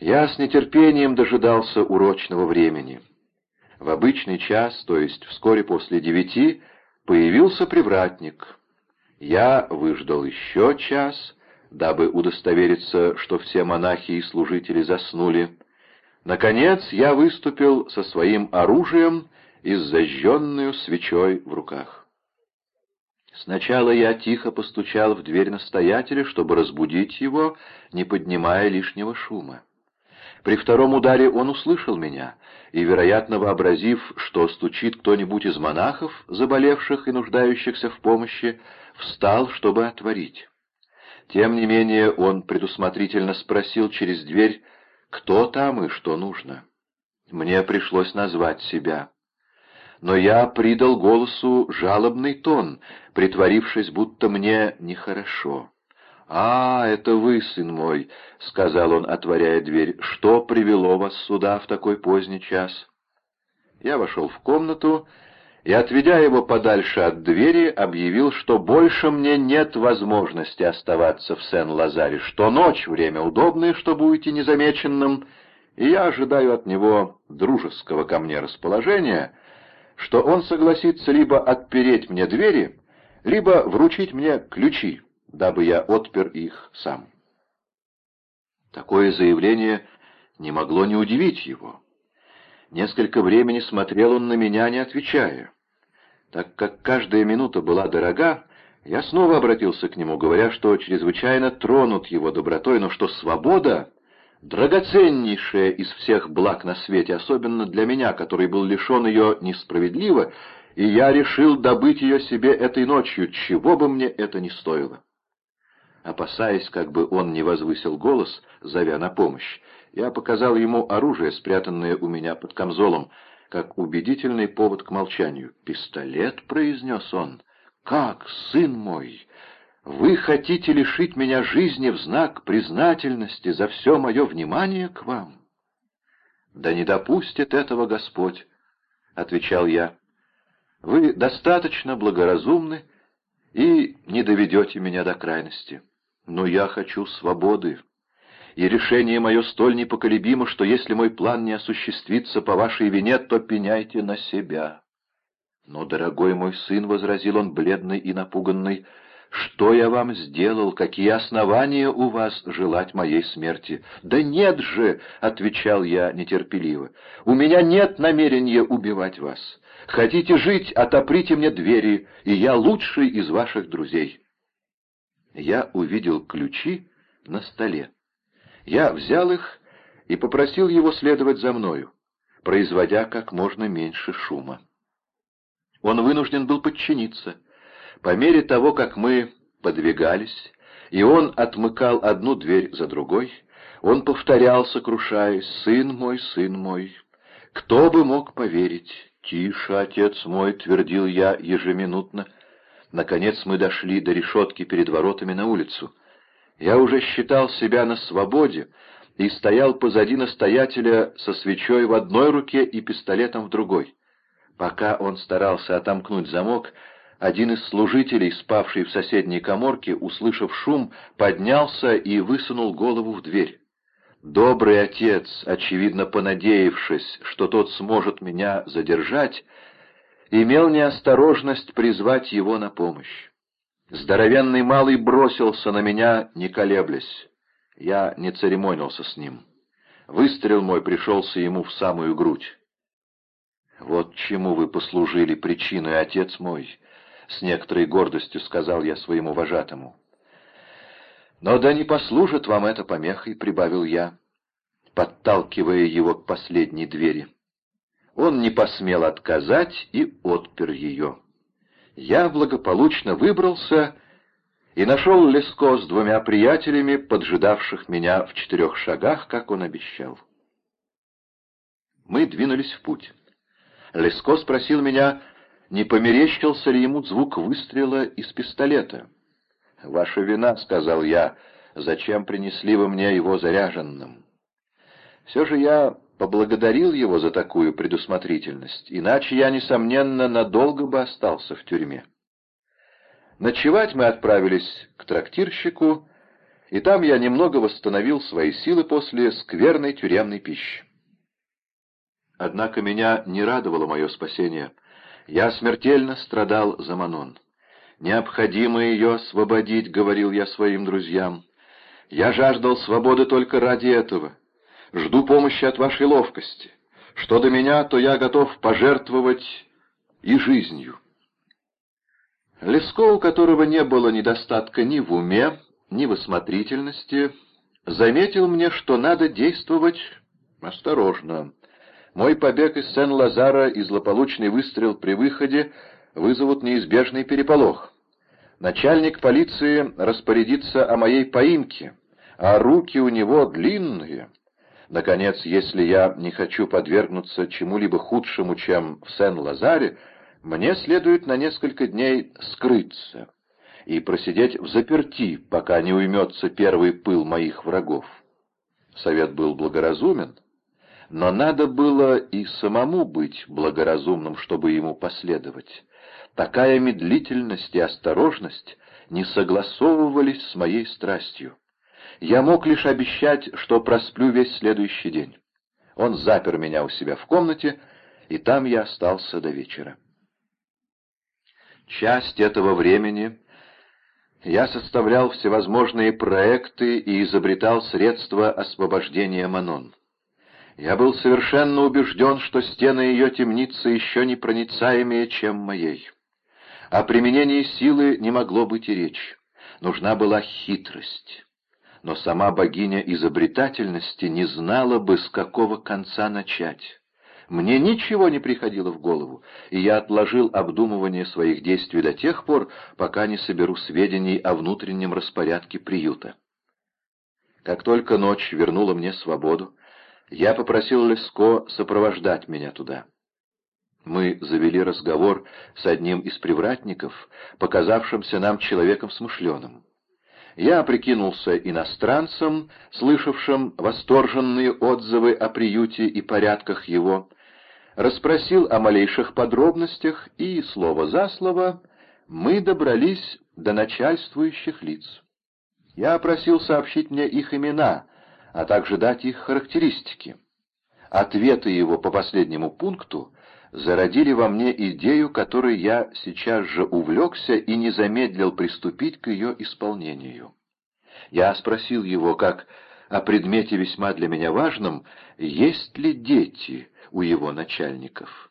Я с нетерпением дожидался урочного времени. В обычный час, то есть вскоре после девяти, появился привратник. Я выждал еще час, дабы удостовериться, что все монахи и служители заснули. Наконец я выступил со своим оружием и с зажженную свечой в руках. Сначала я тихо постучал в дверь настоятеля, чтобы разбудить его, не поднимая лишнего шума. При втором ударе он услышал меня, и, вероятно, вообразив, что стучит кто-нибудь из монахов, заболевших и нуждающихся в помощи, встал, чтобы отворить. Тем не менее он предусмотрительно спросил через дверь, кто там и что нужно. Мне пришлось назвать себя но я придал голосу жалобный тон, притворившись, будто мне нехорошо. «А, это вы, сын мой», — сказал он, отворяя дверь, — «что привело вас сюда в такой поздний час?» Я вошел в комнату и, отведя его подальше от двери, объявил, что больше мне нет возможности оставаться в Сен-Лазаре, что ночь — время удобное, чтобы уйти незамеченным, и я ожидаю от него дружеского ко мне расположения — что он согласится либо отпереть мне двери, либо вручить мне ключи, дабы я отпер их сам. Такое заявление не могло не удивить его. Несколько времени смотрел он на меня, не отвечая. Так как каждая минута была дорога, я снова обратился к нему, говоря, что чрезвычайно тронут его добротой, но что свобода драгоценнейшая из всех благ на свете, особенно для меня, который был лишен ее несправедливо, и я решил добыть ее себе этой ночью, чего бы мне это ни стоило. Опасаясь, как бы он не возвысил голос, зовя на помощь, я показал ему оружие, спрятанное у меня под камзолом, как убедительный повод к молчанию. «Пистолет», — произнес он, — «как, сын мой, вы хотите лишить меня жизни в знак признательности за все мое внимание к вам? Да не допустит этого Господь, — отвечал я. Вы достаточно благоразумны и не доведете меня до крайности. Но я хочу свободы, и решение мое столь непоколебимо, что если мой план не осуществится по вашей вине, то пеняйте на себя. Но, дорогой мой сын, — возразил он, бледный и напуганный, — что я вам сделал? Какие основания у вас желать моей смерти? Да нет же, — отвечал я нетерпеливо, — у меня нет намерения убивать вас. Хотите жить, отоприте мне двери, и я лучший из ваших друзей. Я увидел ключи на столе. Я взял их и попросил его следовать за мною, производя как можно меньше шума. Он вынужден был подчиниться — по мере того, как мы подвигались, и он отмыкал одну дверь за другой, он повторял, сокрушаясь, «Сын мой, сын мой, кто бы мог поверить?» «Тише, отец мой», — твердил я ежеминутно. Наконец мы дошли до решетки перед воротами на улицу. Я уже считал себя на свободе и стоял позади настоятеля со свечой в одной руке и пистолетом в другой. Пока он старался отомкнуть замок, один из служителей, спавший в соседней коморке, услышав шум, поднялся и высунул голову в дверь. Добрый отец, очевидно понадеявшись, что тот сможет меня задержать, имел неосторожность призвать его на помощь. Здоровенный малый бросился на меня, не колеблясь. Я не церемонился с ним. Выстрел мой пришелся ему в самую грудь. «Вот чему вы послужили причиной, отец мой», — с некоторой гордостью сказал я своему вожатому. «Но да не послужит вам это помехой», — прибавил я, подталкивая его к последней двери. Он не посмел отказать и отпер ее. Я благополучно выбрался и нашел Леско с двумя приятелями, поджидавших меня в четырех шагах, как он обещал. Мы двинулись в путь. Леско спросил меня, не померещился ли ему звук выстрела из пистолета. «Ваша вина», — сказал я, — «зачем принесли вы мне его заряженным?» Все же я поблагодарил его за такую предусмотрительность, иначе я, несомненно, надолго бы остался в тюрьме. Ночевать мы отправились к трактирщику, и там я немного восстановил свои силы после скверной тюремной пищи. Однако меня не радовало мое спасение. Я смертельно страдал за Манон. «Необходимо ее освободить», — говорил я своим друзьям. «Я жаждал свободы только ради этого. Жду помощи от вашей ловкости. Что до меня, то я готов пожертвовать и жизнью». Леско, у которого не было недостатка ни в уме, ни в осмотрительности, заметил мне, что надо действовать осторожно. Мой побег из Сен-Лазара и злополучный выстрел при выходе вызовут неизбежный переполох. Начальник полиции распорядится о моей поимке, а руки у него длинные. Наконец, если я не хочу подвергнуться чему-либо худшему, чем в Сен-Лазаре, мне следует на несколько дней скрыться и просидеть в заперти, пока не уймется первый пыл моих врагов. Совет был благоразумен, но надо было и самому быть благоразумным, чтобы ему последовать. Такая медлительность и осторожность не согласовывались с моей страстью. Я мог лишь обещать, что просплю весь следующий день. Он запер меня у себя в комнате, и там я остался до вечера. Часть этого времени я составлял всевозможные проекты и изобретал средства освобождения Манон. Я был совершенно убежден, что стены ее темницы еще не проницаемее, чем моей. О применении силы не могло быть и речи. Нужна была хитрость. Но сама богиня изобретательности не знала бы, с какого конца начать. Мне ничего не приходило в голову, и я отложил обдумывание своих действий до тех пор, пока не соберу сведений о внутреннем распорядке приюта. Как только ночь вернула мне свободу, я попросил Леско сопровождать меня туда. Мы завели разговор с одним из привратников, показавшимся нам человеком смышленым. Я прикинулся иностранцем, слышавшим восторженные отзывы о приюте и порядках его, расспросил о малейших подробностях, и, слово за слово, мы добрались до начальствующих лиц. Я просил сообщить мне их имена — а также дать их характеристики. Ответы его по последнему пункту зародили во мне идею, которой я сейчас же увлекся и не замедлил приступить к ее исполнению. Я спросил его, как о предмете весьма для меня важном, есть ли дети у его начальников.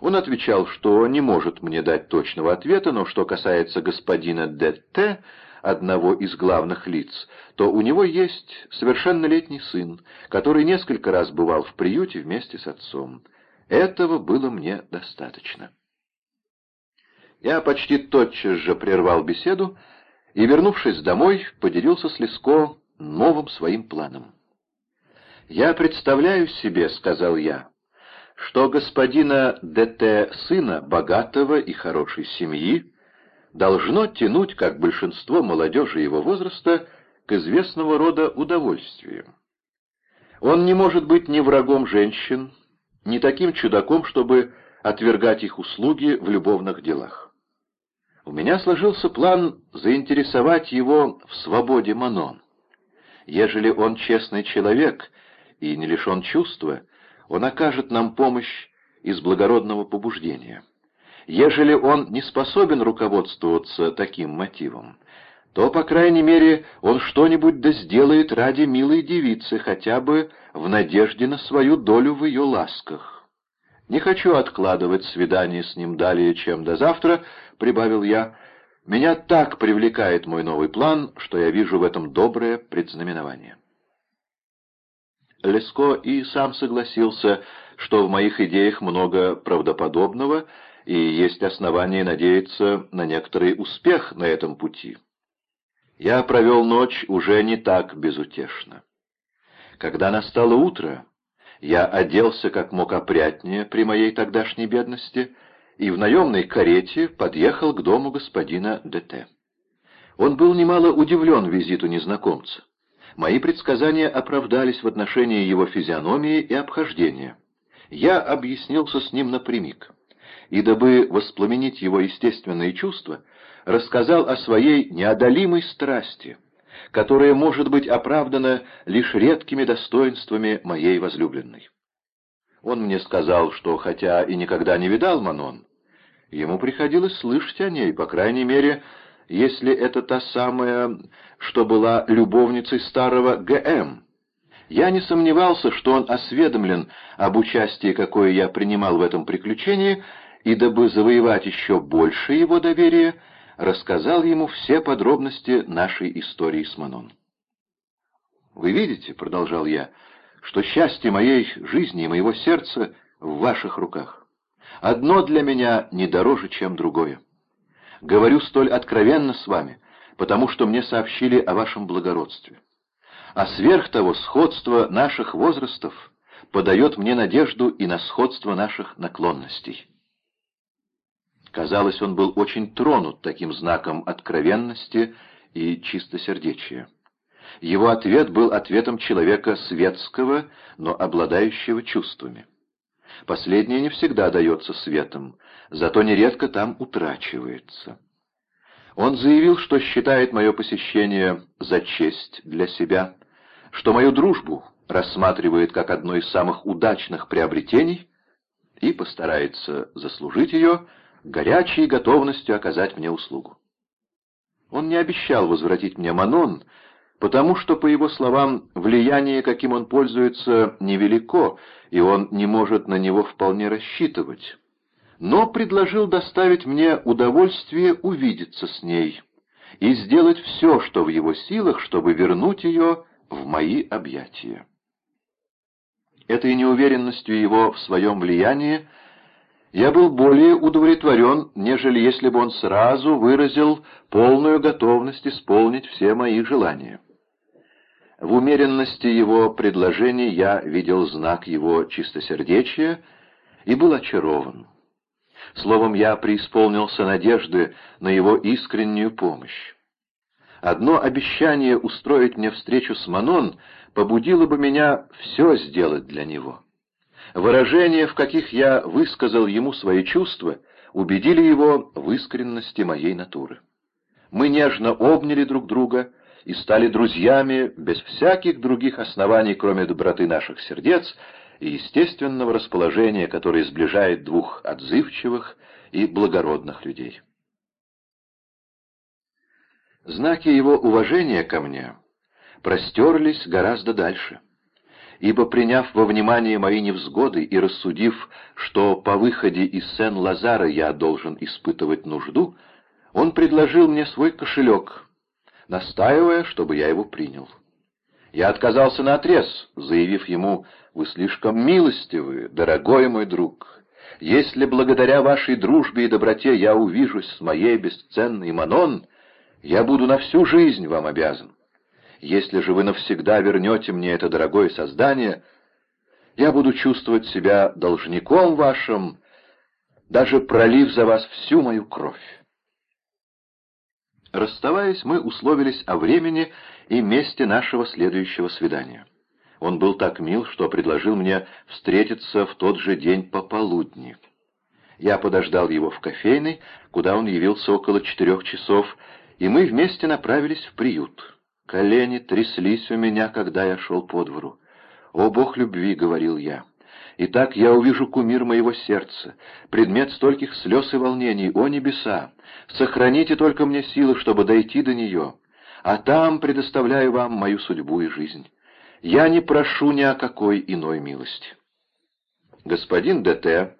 Он отвечал, что не может мне дать точного ответа, но что касается господина Д.Т., одного из главных лиц, то у него есть совершеннолетний сын, который несколько раз бывал в приюте вместе с отцом. Этого было мне достаточно. Я почти тотчас же прервал беседу и, вернувшись домой, поделился с Леско новым своим планом. «Я представляю себе, — сказал я, — что господина ДТ сына богатого и хорошей семьи должно тянуть, как большинство молодежи его возраста, к известного рода удовольствию. Он не может быть ни врагом женщин, ни таким чудаком, чтобы отвергать их услуги в любовных делах. У меня сложился план заинтересовать его в свободе Манон. Ежели он честный человек и не лишен чувства, он окажет нам помощь из благородного побуждения. Ежели он не способен руководствоваться таким мотивом, то, по крайней мере, он что-нибудь да сделает ради милой девицы, хотя бы в надежде на свою долю в ее ласках. «Не хочу откладывать свидание с ним далее, чем до завтра», — прибавил я. «Меня так привлекает мой новый план, что я вижу в этом доброе предзнаменование». Леско и сам согласился, что в моих идеях много правдоподобного, и есть основания надеяться на некоторый успех на этом пути. Я провел ночь уже не так безутешно. Когда настало утро, я оделся как мог опрятнее при моей тогдашней бедности и в наемной карете подъехал к дому господина ДТ. Он был немало удивлен визиту незнакомца. Мои предсказания оправдались в отношении его физиономии и обхождения. Я объяснился с ним напрямик и, дабы воспламенить его естественные чувства, рассказал о своей неодолимой страсти, которое может быть оправдано лишь редкими достоинствами моей возлюбленной. Он мне сказал, что, хотя и никогда не видал Манон, ему приходилось слышать о ней, по крайней мере, если это та самая, что была любовницей старого Г.М., я не сомневался, что он осведомлен об участии, какое я принимал в этом приключении, и дабы завоевать еще больше его доверия, рассказал ему все подробности нашей истории с Манон. «Вы видите, — продолжал я, — что счастье моей жизни и моего сердца в ваших руках. Одно для меня не дороже, чем другое. Говорю столь откровенно с вами, потому что мне сообщили о вашем благородстве а сверх того сходство наших возрастов подает мне надежду и на сходство наших наклонностей. Казалось, он был очень тронут таким знаком откровенности и чистосердечия. Его ответ был ответом человека светского, но обладающего чувствами. Последнее не всегда дается светом, зато нередко там утрачивается. Он заявил, что считает мое посещение за честь для себя, что мою дружбу рассматривает как одно из самых удачных приобретений и постарается заслужить ее горячей готовностью оказать мне услугу. Он не обещал возвратить мне Манон, потому что, по его словам, влияние, каким он пользуется, невелико, и он не может на него вполне рассчитывать, но предложил доставить мне удовольствие увидеться с ней и сделать все, что в его силах, чтобы вернуть ее в мои объятия. Этой неуверенностью его в своем влиянии я был более удовлетворен, нежели если бы он сразу выразил полную готовность исполнить все мои желания. В умеренности его предложений я видел знак его чистосердечия и был очарован. Словом, я преисполнился надежды на его искреннюю помощь. Одно обещание устроить мне встречу с Манон побудило бы меня все сделать для него. Выражения, в каких я высказал ему свои чувства, убедили его в искренности моей натуры. Мы нежно обняли друг друга и стали друзьями без всяких других оснований, кроме доброты наших сердец и естественного расположения, которое сближает двух отзывчивых и благородных людей. Знаки его уважения ко мне простерлись гораздо дальше, ибо, приняв во внимание мои невзгоды и рассудив, что по выходе из Сен-Лазара я должен испытывать нужду, он предложил мне свой кошелек, настаивая, чтобы я его принял. Я отказался наотрез, заявив ему, «Вы слишком милостивы, дорогой мой друг. Если благодаря вашей дружбе и доброте я увижусь с моей бесценной Манон, я буду на всю жизнь вам обязан. Если же вы навсегда вернете мне это дорогое создание, я буду чувствовать себя должником вашим, даже пролив за вас всю мою кровь. Расставаясь, мы условились о времени и месте нашего следующего свидания. Он был так мил, что предложил мне встретиться в тот же день пополудни. Я подождал его в кофейной, куда он явился около четырех часов, и мы вместе направились в приют. Колени тряслись у меня, когда я шел по двору. «О, Бог любви!» — говорил я. «Итак я увижу кумир моего сердца, предмет стольких слез и волнений, о небеса! Сохраните только мне силы, чтобы дойти до нее, а там предоставляю вам мою судьбу и жизнь. Я не прошу ни о какой иной милости». Господин ДТ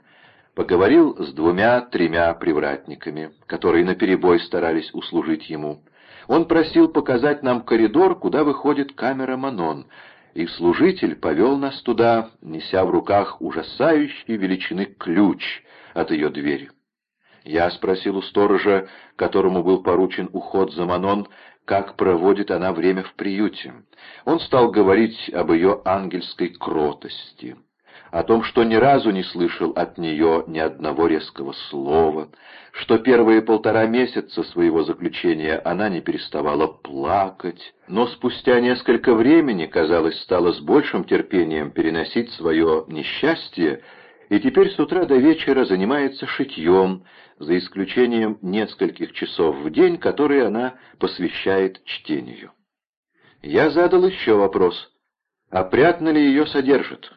поговорил с двумя-тремя привратниками, которые наперебой старались услужить ему. Он просил показать нам коридор, куда выходит камера Манон, и служитель повел нас туда, неся в руках ужасающей величины ключ от ее двери. Я спросил у сторожа, которому был поручен уход за Манон, как проводит она время в приюте. Он стал говорить об ее ангельской кротости о том, что ни разу не слышал от нее ни одного резкого слова, что первые полтора месяца своего заключения она не переставала плакать, но спустя несколько времени, казалось, стала с большим терпением переносить свое несчастье, и теперь с утра до вечера занимается шитьем, за исключением нескольких часов в день, которые она посвящает чтению. Я задал еще вопрос. Опрятно ли ее содержат?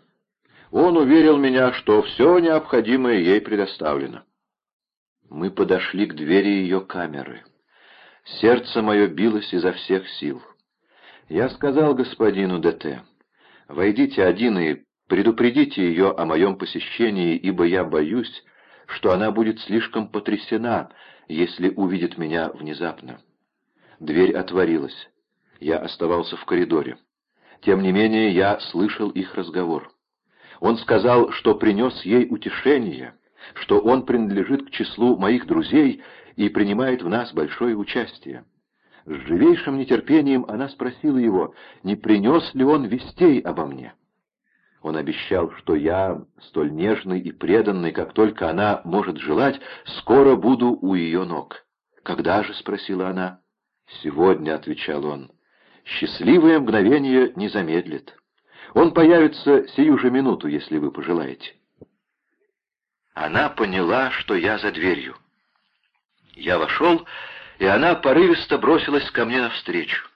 Он уверил меня, что все необходимое ей предоставлено. Мы подошли к двери ее камеры. Сердце мое билось изо всех сил. Я сказал господину ДТ, «Войдите один и предупредите ее о моем посещении, ибо я боюсь, что она будет слишком потрясена, если увидит меня внезапно». Дверь отворилась. Я оставался в коридоре. Тем не менее, я слышал их разговор. Он сказал, что принес ей утешение, что он принадлежит к числу моих друзей и принимает в нас большое участие. С живейшим нетерпением она спросила его, не принес ли он вестей обо мне. Он обещал, что я, столь нежный и преданный, как только она может желать, скоро буду у ее ног. «Когда же?» — спросила она. «Сегодня», — отвечал он. «Счастливое мгновение не замедлит. Он появится сию же минуту, если вы пожелаете». Она поняла, что я за дверью. Я вошел, и она порывисто бросилась ко мне навстречу.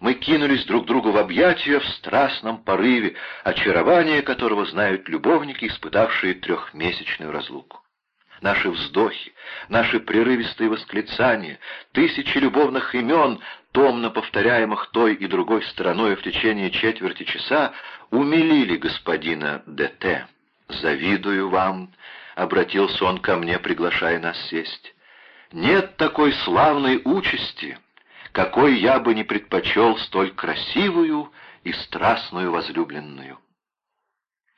Мы кинулись друг другу в объятия в страстном порыве, очарование которого знают любовники, испытавшие трехмесячную разлуку. Наши вздохи, наши прерывистые восклицания, тысячи любовных имен, томно повторяемых той и другой стороной в течение четверти часа, умилили господина Д.Т. «Завидую вам», — обратился он ко мне, приглашая нас сесть. «Нет такой славной участи, какой я бы не предпочел столь красивую и страстную возлюбленную».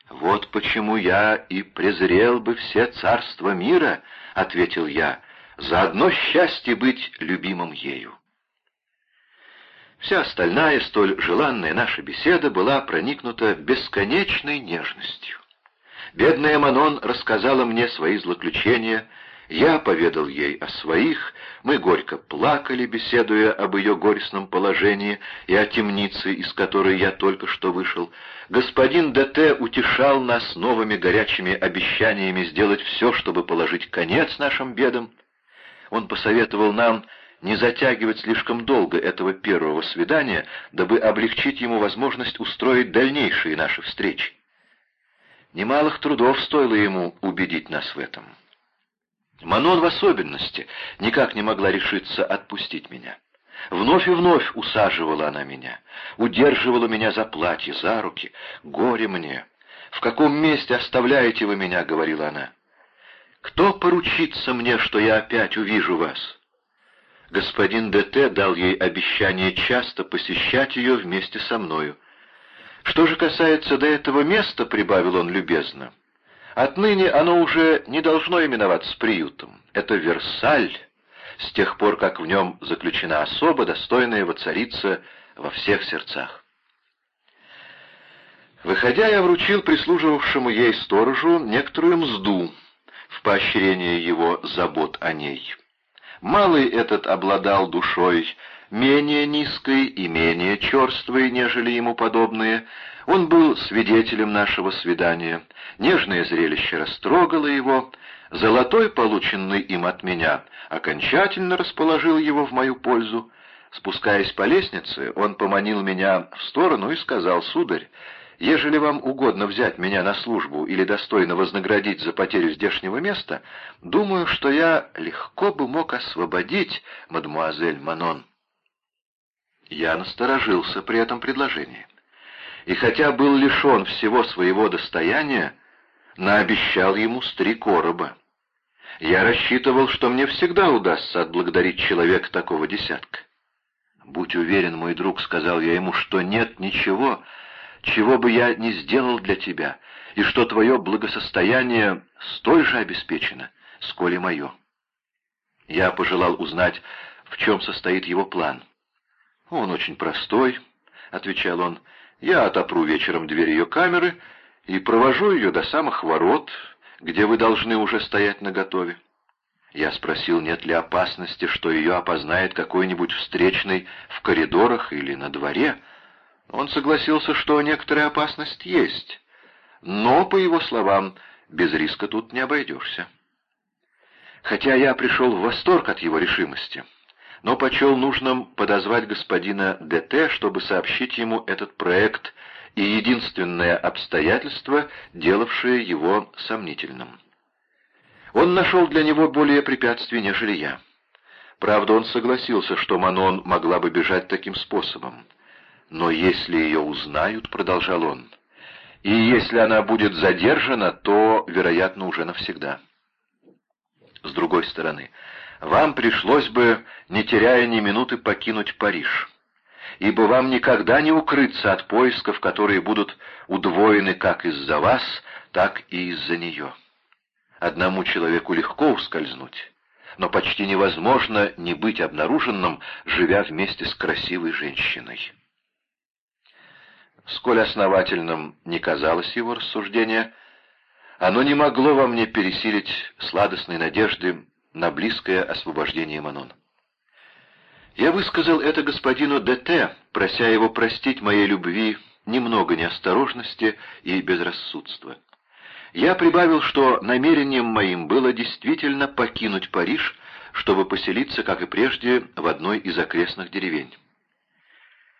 «Вот почему я и презрел бы все царства мира», — ответил я, — «за одно счастье быть любимым ею». Вся остальная, столь желанная наша беседа была проникнута бесконечной нежностью. Бедная Манон рассказала мне свои злоключения, я поведал ей о своих, мы горько плакали, беседуя об ее горестном положении и о темнице, из которой я только что вышел. Господин ДТ утешал нас новыми горячими обещаниями сделать все, чтобы положить конец нашим бедам. Он посоветовал нам не затягивать слишком долго этого первого свидания, дабы облегчить ему возможность устроить дальнейшие наши встречи. Немалых трудов стоило ему убедить нас в этом. Манон в особенности никак не могла решиться отпустить меня. Вновь и вновь усаживала она меня, удерживала меня за платье, за руки. «Горе мне! В каком месте оставляете вы меня?» — говорила она. «Кто поручится мне, что я опять увижу вас?» Господин ДТ дал ей обещание часто посещать ее вместе со мною. «Что же касается до этого места», — прибавил он любезно, — Отныне оно уже не должно именоваться приютом. Это Версаль, с тех пор, как в нем заключена особа, достойная воцариться во всех сердцах. Выходя, я вручил прислуживавшему ей сторожу некоторую мзду в поощрение его забот о ней. Малый этот обладал душой менее низкой и менее черствой, нежели ему подобные, он был свидетелем нашего свидания. Нежное зрелище растрогало его. Золотой, полученный им от меня, окончательно расположил его в мою пользу. Спускаясь по лестнице, он поманил меня в сторону и сказал, «Сударь, ежели вам угодно взять меня на службу или достойно вознаградить за потерю здешнего места, думаю, что я легко бы мог освободить мадемуазель Манон». Я насторожился при этом предложении и хотя был лишен всего своего достояния, наобещал ему три короба. Я рассчитывал, что мне всегда удастся отблагодарить человека такого десятка. «Будь уверен, мой друг», — сказал я ему, — «что нет ничего, чего бы я не сделал для тебя, и что твое благосостояние столь же обеспечено, сколь и мое». Я пожелал узнать, в чем состоит его план. «Он очень простой», — отвечал он, — я отопру вечером дверь ее камеры и провожу ее до самых ворот, где вы должны уже стоять наготове. Я спросил, нет ли опасности, что ее опознает какой-нибудь встречный в коридорах или на дворе. Он согласился, что некоторая опасность есть, но, по его словам, без риска тут не обойдешься. Хотя я пришел в восторг от его решимости, но почел нужным подозвать господина ДТ, чтобы сообщить ему этот проект и единственное обстоятельство, делавшее его сомнительным. Он нашел для него более препятствий, нежели я. Правда, он согласился, что Манон могла бы бежать таким способом. «Но если ее узнают», — продолжал он, — «и если она будет задержана, то, вероятно, уже навсегда». С другой стороны, вам пришлось бы, не теряя ни минуты, покинуть Париж, ибо вам никогда не укрыться от поисков, которые будут удвоены как из-за вас, так и из-за нее. Одному человеку легко ускользнуть, но почти невозможно не быть обнаруженным, живя вместе с красивой женщиной. Сколь основательным не казалось его рассуждение, оно не могло во мне пересилить сладостной надежды на близкое освобождение Манон. Я высказал это господину ДТ, прося его простить моей любви немного неосторожности и безрассудства. Я прибавил, что намерением моим было действительно покинуть Париж, чтобы поселиться, как и прежде, в одной из окрестных деревень.